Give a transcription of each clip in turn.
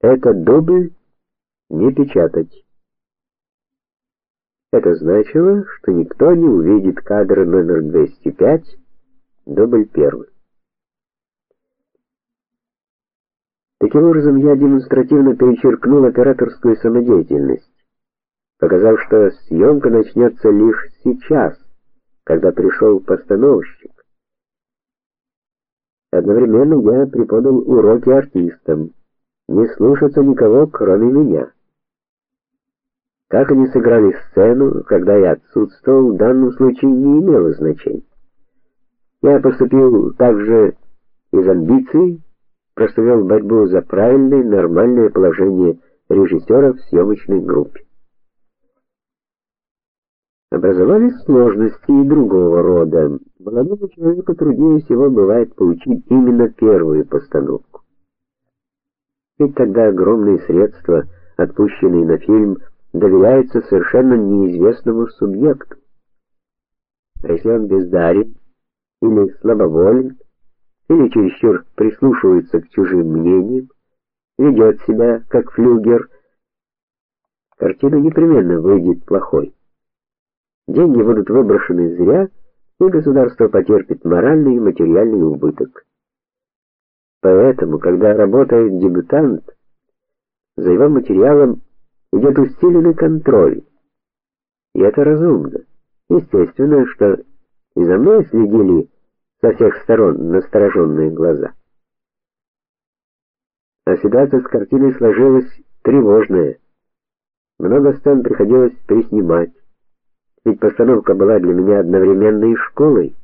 Это дубль не печатать. Это значило, что никто не увидит кадр номер 205, дубль первый. Таким образом, я демонстративно перечеркнул операторскую самодеятельность, показав, что съемка начнется лишь сейчас, когда пришел постановщик. Одновременно я преподал уроки артистам, не слушаться никого, кроме меня. Как они сыграли сцену, когда я отсутствовал, в данном случае не имело значения. Я поступил также из амбиций, просто борьбу за правильное, нормальное положение режиссера в съемочной группе. Образовались сложности и другого рода. Молодому человеку труднее всего бывает получить именно первую постановку. Ведь тогда огромные средства, отпущенные на фильм, доверяется совершенно неизвестному субъекту. А если он бездарен или слабоволен, или чересчур прислушивается к чужим мнениям, ведет себя как флюгер, картина непременно выйдет плохой. Деньги будут выброшены зря, и государство потерпит моральный и материальный убыток. Поэтому, когда работает дебютант, за его материалом идет усиленный контроль. И это разумно. Естественно, что и за мной следили со всех сторон настороженные глаза. А ситуация с картиной сложилась тревожная. Много сцен приходилось переснимать. Ведь постановка была для меня одновременно и школой.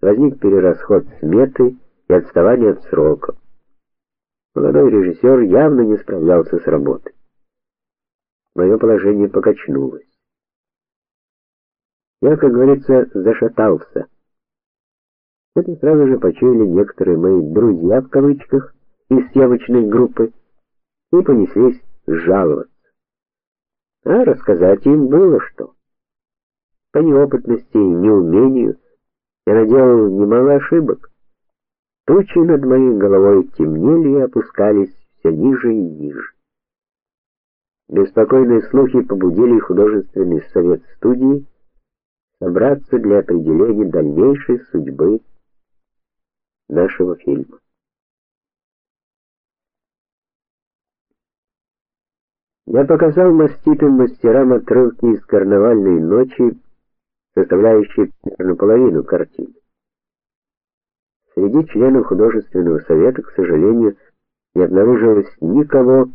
Возник перерасход сметы и отставание от сроков. Молодой режиссер явно не справлялся с работой мое положение покачнулось. Я, как говорится, зашатался. Это сразу же почуяли некоторые мои друзья в кавычках из съемочной группы и понеслись жаловаться. А рассказать им было что. По неопытности и неумению я наделал немало ошибок. Тучи над моей головой темнели и опускались все ниже и ниже. Беспокойные слухи побудили художественный совет студии собраться для определения дальнейшей судьбы нашего фильма. Я показал маститым мастерам отрывки из карнавальной ночи, составляющие примерно половину картины. Среди членов художественного совета, к сожалению, не обнаружилось никого,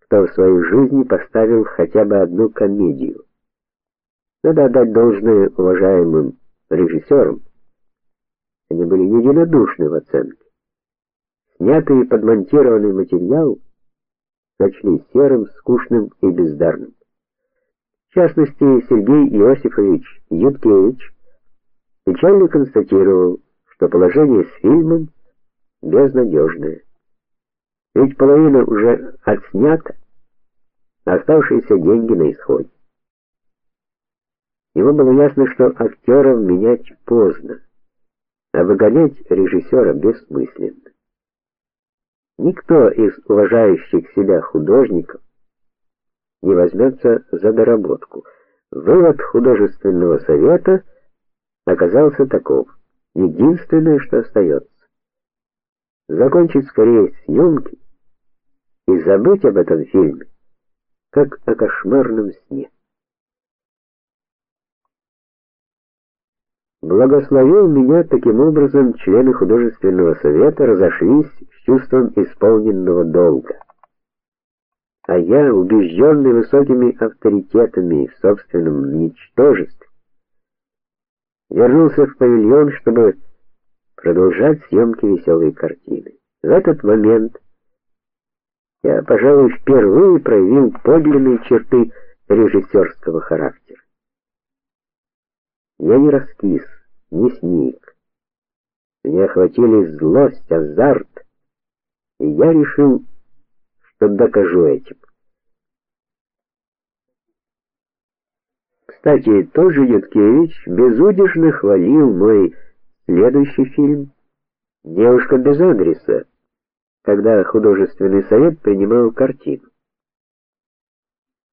кто в своей жизни поставил хотя бы одну комедию. Надо отдать должное уважаемым режиссерам. Они были единодушны в оценке. Снятый и подмонтированный материал сочли серым, скучным и бездарным. В частности, Сергей Иосифович Юткевич печально констатировал, что положение с фильмом безнадежное. Ведь половина уже отснята, а оставшиеся деньги на исходе. Ему было ясно, что актеров менять поздно, а выгонять режиссера бессмысленно. Никто из уважающих себя художников не возьмется за доработку. Вывод художественного совета оказался таков: единственное, что остается закончить скорее съемки и забыть об этом фильме, как о кошмарном сне. Благословил меня таким образом члены художественного совета разошлись с чувством исполненного долга. А я, убежденный высокими авторитетами в собственном ничтожестве, вернулся в павильон, чтобы продолжать съемки веселой картины. В этот момент я, пожалуй, впервые проявил подлинные черты режиссерского характера. Я не раскис, не сник. Меня охватили злость, азарт, и я решил, что докажу этим. Кстати, тоже Юткевич безудержно хвалил мой следующий фильм Девушка без адреса когда художественный совет принимал картину.